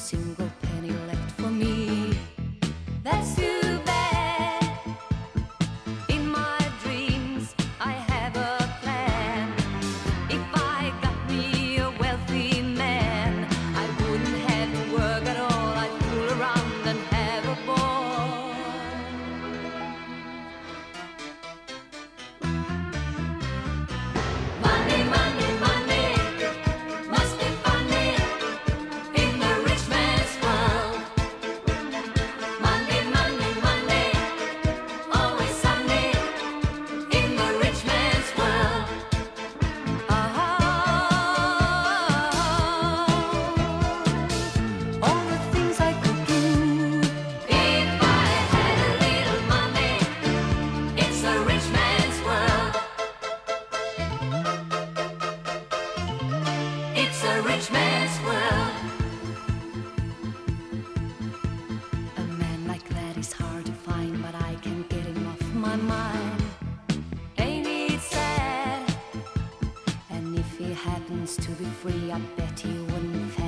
single penny strange man's world. A man like that is hard to find, but I can't get him off my mind. Ain't it sad? And if he happens to be free, I bet he wouldn't.